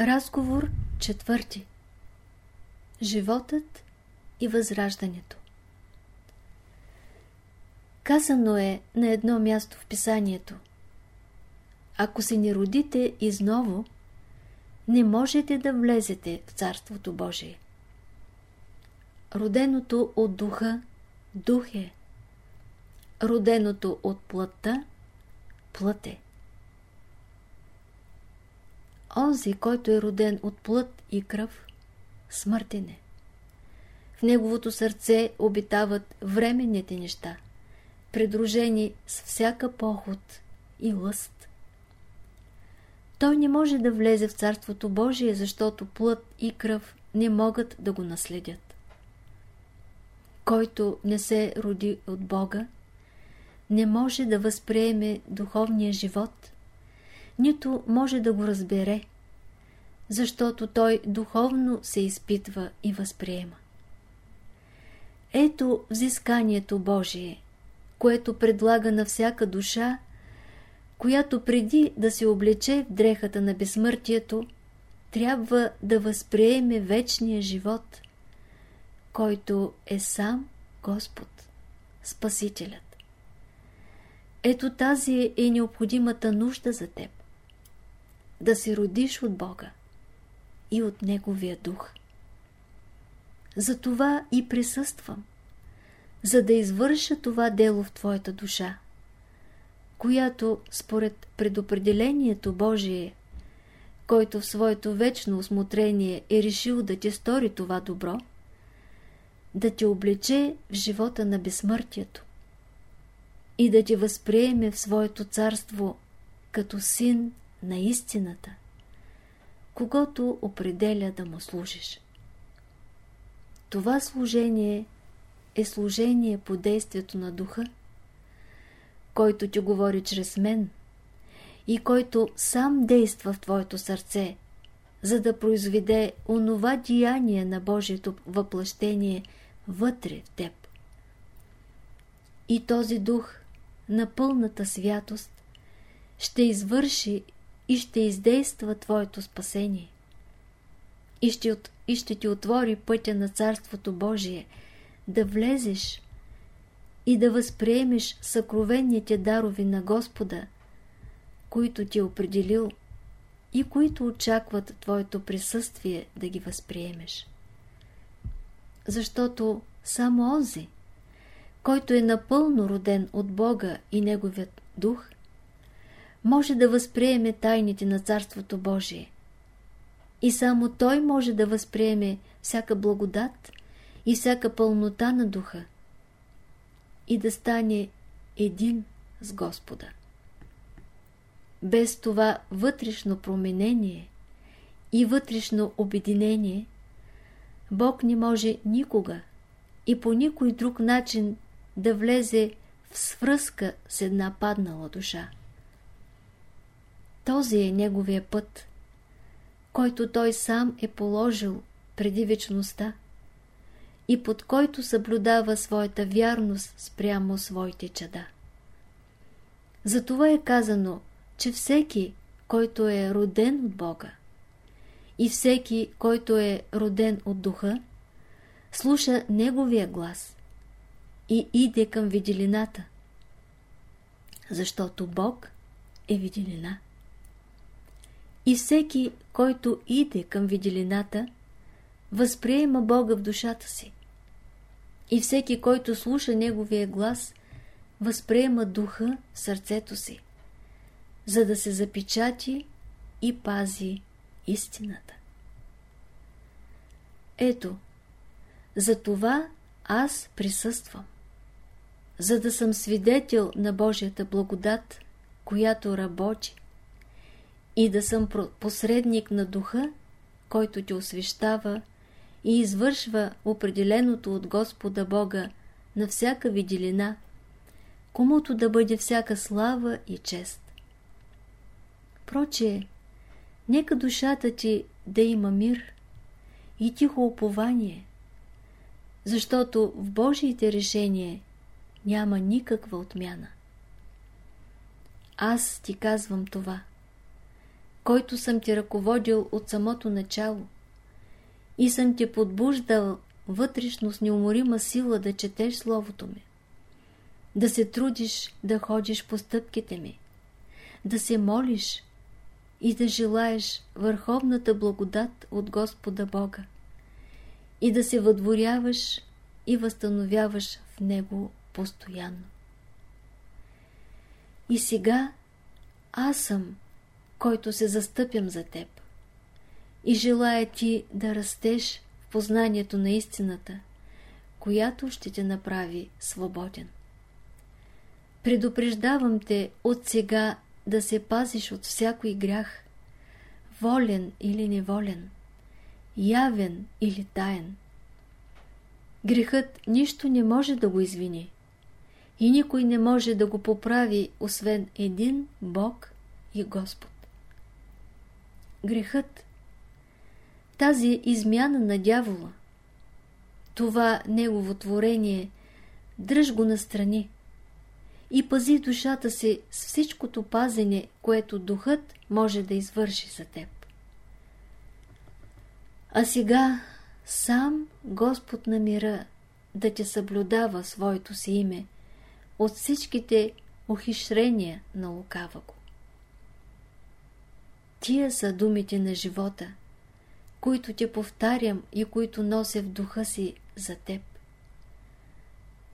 Разговор четвърти Животът и възраждането Казано е на едно място в писанието Ако се не родите изново, не можете да влезете в Царството Божие. Роденото от духа, дух е. Роденото от плътта, плът е. Онзи, който е роден от плът и кръв, смъртен е. В неговото сърце обитават временните неща, придружени с всяка поход и лъст. Той не може да влезе в Царството Божие, защото плът и кръв не могат да го наследят. Който не се роди от Бога, не може да възприеме духовния живот, нито може да го разбере, защото той духовно се изпитва и възприема. Ето взисканието Божие, което предлага на всяка душа, която преди да се облече в дрехата на безсмъртието, трябва да възприеме вечния живот, който е сам Господ, Спасителят. Ето тази е необходимата нужда за теб. Да се родиш от Бога и от Неговия дух. Затова и присъствам, за да извърша това дело в твоята душа, която според предопределението Божие, който в своето вечно осмотрение е решил да ти стори това добро, да те облече в живота на безсмъртието и да те възприеме в своето царство като син на истината, когато определя да му служиш. Това служение е служение по действието на духа, който ти говори чрез мен и който сам действа в твоето сърце, за да произведе онова деяние на Божието въплъщение вътре в теб. И този дух на пълната святост ще извърши и ще издейства твоето спасение. И ще, и ще ти отвори пътя на Царството Божие, да влезеш и да възприемеш съкровенните дарови на Господа, които ти е определил и които очакват твоето присъствие да ги възприемеш. Защото само онзи, който е напълно роден от Бога и Неговият дух, може да възприеме тайните на Царството Божие. И само Той може да възприеме всяка благодат и всяка пълнота на духа и да стане един с Господа. Без това вътрешно променение и вътрешно обединение, Бог не може никога и по никой друг начин да влезе в свръзка с една паднала душа. Този е неговия път, който той сам е положил преди вечността и под който съблюдава своята вярност спрямо своите чада. Затова е казано, че всеки, който е роден от Бога и всеки, който е роден от Духа, слуша Неговия глас и иде към виделината, защото Бог е виделина. И всеки, който иде към виделината, възприема Бога в душата си. И всеки, който слуша Неговия глас, възприема духа в сърцето си, за да се запечати и пази истината. Ето, за това аз присъствам, за да съм свидетел на Божията благодат, която работи, и да съм посредник на духа, който ти освещава и извършва определеното от Господа Бога на всяка виделина, комуто да бъде всяка слава и чест. Проче, нека душата ти да има мир и тихо упование, защото в Божиите решения няма никаква отмяна. Аз ти казвам това – който съм ти ръководил от самото начало и съм ти подбуждал вътрешно с неуморима сила да четеш Словото ми, да се трудиш да ходиш по стъпките ми, да се молиш и да желаеш върховната благодат от Господа Бога и да се въдворяваш и възстановяваш в Него постоянно. И сега аз съм, който се застъпям за теб и желая ти да растеш в познанието на истината, която ще те направи свободен. Предупреждавам те от сега да се пазиш от всякой грях, волен или неволен, явен или таен. Грехът нищо не може да го извини и никой не може да го поправи, освен един Бог и Господ. Грехът, тази измяна на дявола, това негово творение, дръж го настрани и пази душата си с всичкото пазене, което духът може да извърши за теб. А сега сам Господ на мира да те съблюдава своето си име от всичките охищрения на лукава го. Тия са думите на живота, които те повтарям и които нося в духа си за теб.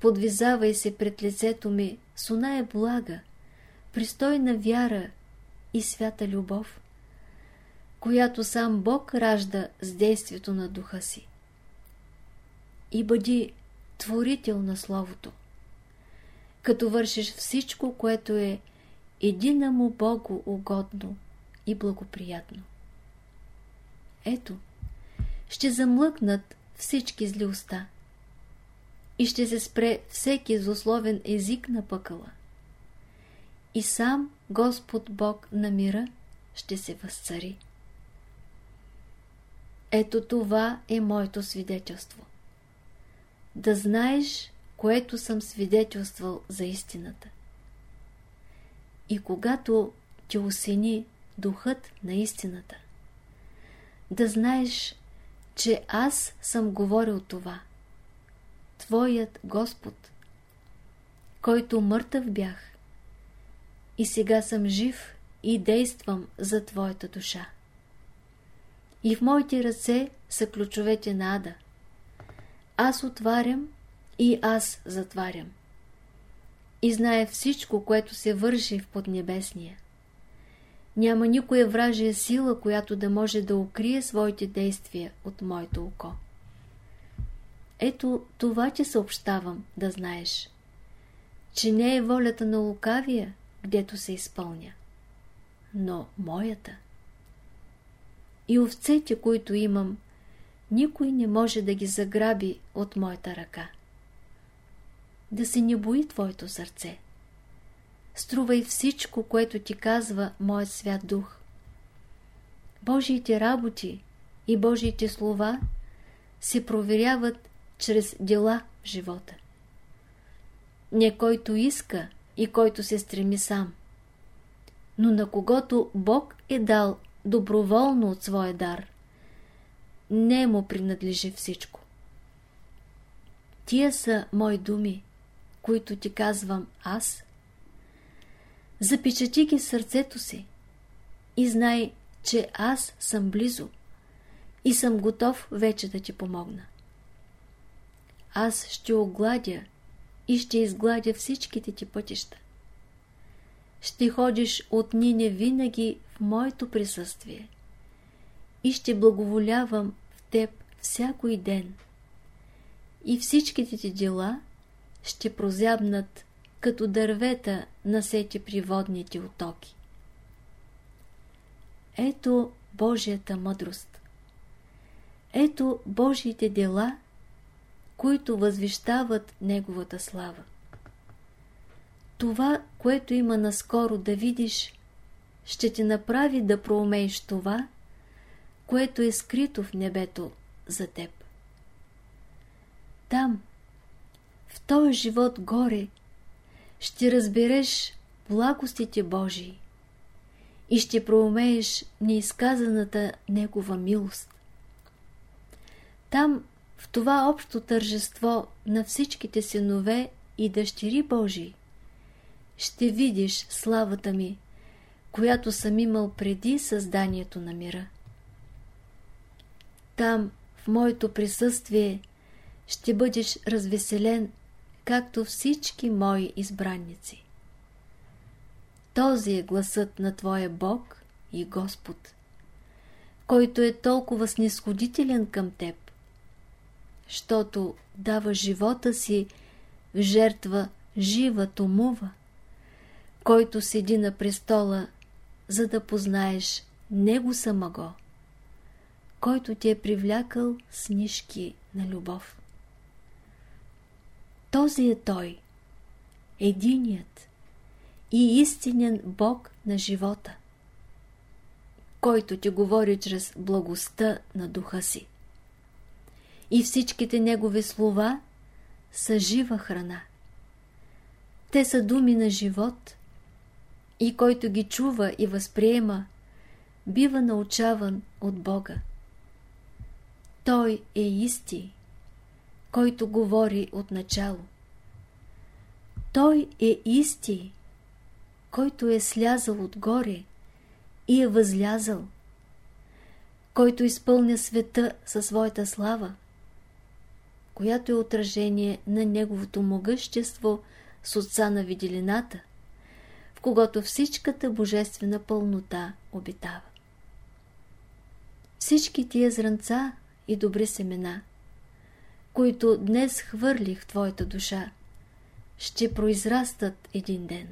Подвизавай се пред лицето ми с оная блага, пристойна вяра и свята любов, която сам Бог ражда с действието на духа си. И бъди творител на Словото, като вършиш всичко, което е единому Богу угодно и благоприятно. Ето, ще замлъкнат всички зли уста и ще се спре всеки злословен език на пъкъла. И сам Господ Бог на мира ще се възцари. Ето това е моето свидетелство. Да знаеш, което съм свидетелствал за истината. И когато ти осени духът на истината, да знаеш, че аз съм говорил това. Твоят Господ, който мъртъв бях, и сега съм жив и действам за Твоята душа и в моите ръце са ключовете на ада. Аз отварям и аз затварям. И знае всичко, което се върши в поднебесния. Няма никоя вражия сила, която да може да укрие своите действия от моето око. Ето това ти съобщавам, да знаеш, че не е волята на лукавия, гдето се изпълня, но моята – и овцете, които имам, никой не може да ги заграби от моята ръка. Да се не бои твоето сърце. Струвай всичко, което ти казва моят свят дух. Божиите работи и Божиите слова се проверяват чрез дела в живота. Не който иска и който се стреми сам, но на когото Бог е дал доброволно от своя дар. Не му принадлежи всичко. Тия са мои думи, които ти казвам аз. Запечати ги сърцето си и знай, че аз съм близо и съм готов вече да ти помогна. Аз ще огладя и ще изгладя всичките ти пътища. Ще ходиш от нине винаги в моето присъствие и ще благоволявам в теб всякой ден. И всичките ти дела ще прозябнат като дървета на сети при водните отоки. Ето Божията мъдрост. Ето Божиите дела, които възвещават Неговата слава. Това, което има наскоро да видиш, ще ти направи да проумееш това, което е скрито в небето за теб. Там, в този живот горе, ще разбереш благостите Божии и ще проумееш неизказаната Негова милост. Там, в това общо тържество на всичките синове и дъщери Божии, ще видиш славата ми, която съм имал преди създанието на мира. Там, в моето присъствие, ще бъдеш развеселен, както всички мои избранници. Този е гласът на Твоя Бог и Господ, който е толкова снисходителен към Теб, щото дава живота си в жертва жива томува, който седи на престола, за да познаеш Него самого, който ти е привлякал с нишки на любов. Този е Той, единият и истинен Бог на живота, който ти говори чрез благостта на духа си. И всичките Негови слова са жива храна. Те са думи на живот и който ги чува и възприема, бива научаван от Бога. Той е исти, който говори от начало. Той е исти, който е слязал отгоре и е възлязал, който изпълня света със своята слава, която е отражение на неговото могъщество с отца на виделината, в когото всичката божествена пълнота обитава. Всички тия зранца и добри семена, които днес хвърлих в твоята душа, ще произрастат един ден.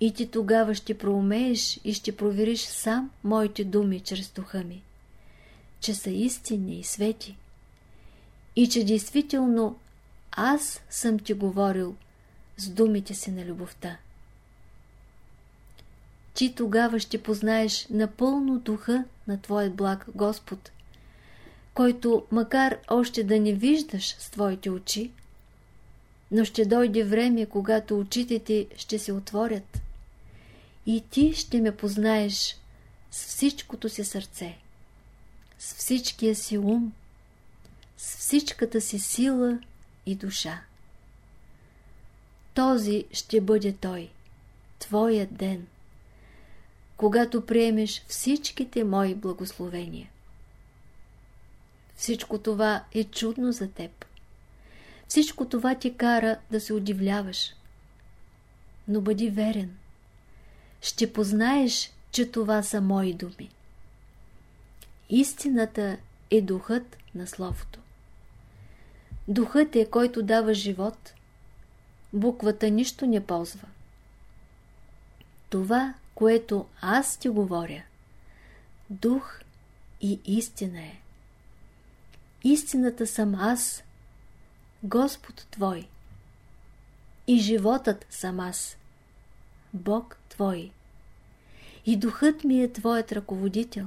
И ти тогава ще проумееш и ще провериш сам моите думи чрез духа ми, че са истинни и свети, и че действително аз съм ти говорил с думите си на любовта. Ти тогава ще познаеш напълно духа на Твоят благ Господ, който, макар още да не виждаш с Твоите очи, но ще дойде време, когато очите ти ще се отворят и ти ще ме познаеш с всичкото си сърце, с всичкия си ум, с всичката си сила и душа. Този ще бъде Той, Твоят ден, когато приемеш всичките мои благословения. Всичко това е чудно за теб. Всичко това ти кара да се удивляваш. Но бъди верен. Ще познаеш, че това са мои думи. Истината е духът на Словото. Духът е, който дава живот. Буквата нищо не ползва. Това, което аз ти говоря, дух и истина е. Истината съм аз, Господ Твой. И животът съм аз, Бог Твой. И духът ми е Твоят ръководител,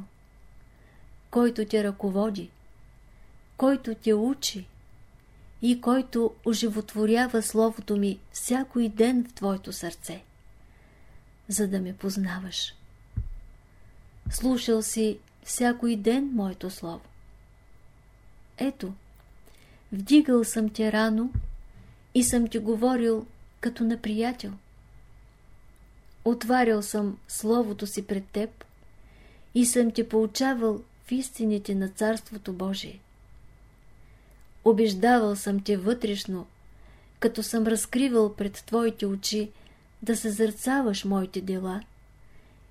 който те ръководи, който те учи и който оживотворява Словото ми всякой ден в Твоето сърце, за да ме познаваш. Слушал си всякой ден Моето Слово. Ето, вдигал съм те рано и съм ти говорил като на приятел. Отварял съм Словото си пред теб и съм те поучавал в истините на Царството Божие. Обеждавал съм те вътрешно, като съм разкривал пред твоите очи да съзърцаваш моите дела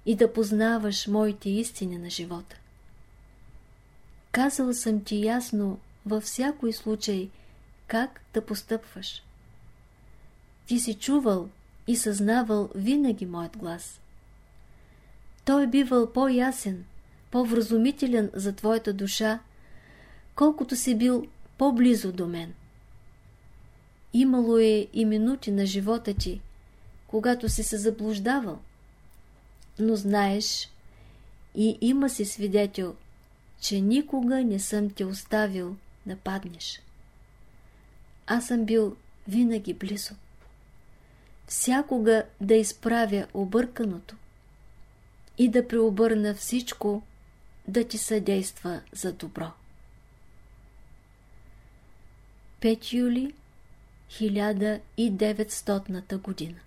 и да познаваш моите истини на живота. Казал съм ти ясно във всякой случай как да постъпваш. Ти си чувал и съзнавал винаги моят глас. Той е бивал по-ясен, по-вразумителен за твоята душа, колкото си бил по-близо до мен. Имало е и минути на живота ти, когато си се заблуждавал, но знаеш и има си свидетел, че никога не съм те оставил да паднеш. Аз съм бил винаги близо. Всякога да изправя обърканото, и да преобърна всичко да ти съдейства за добро. 5 юли 1900 година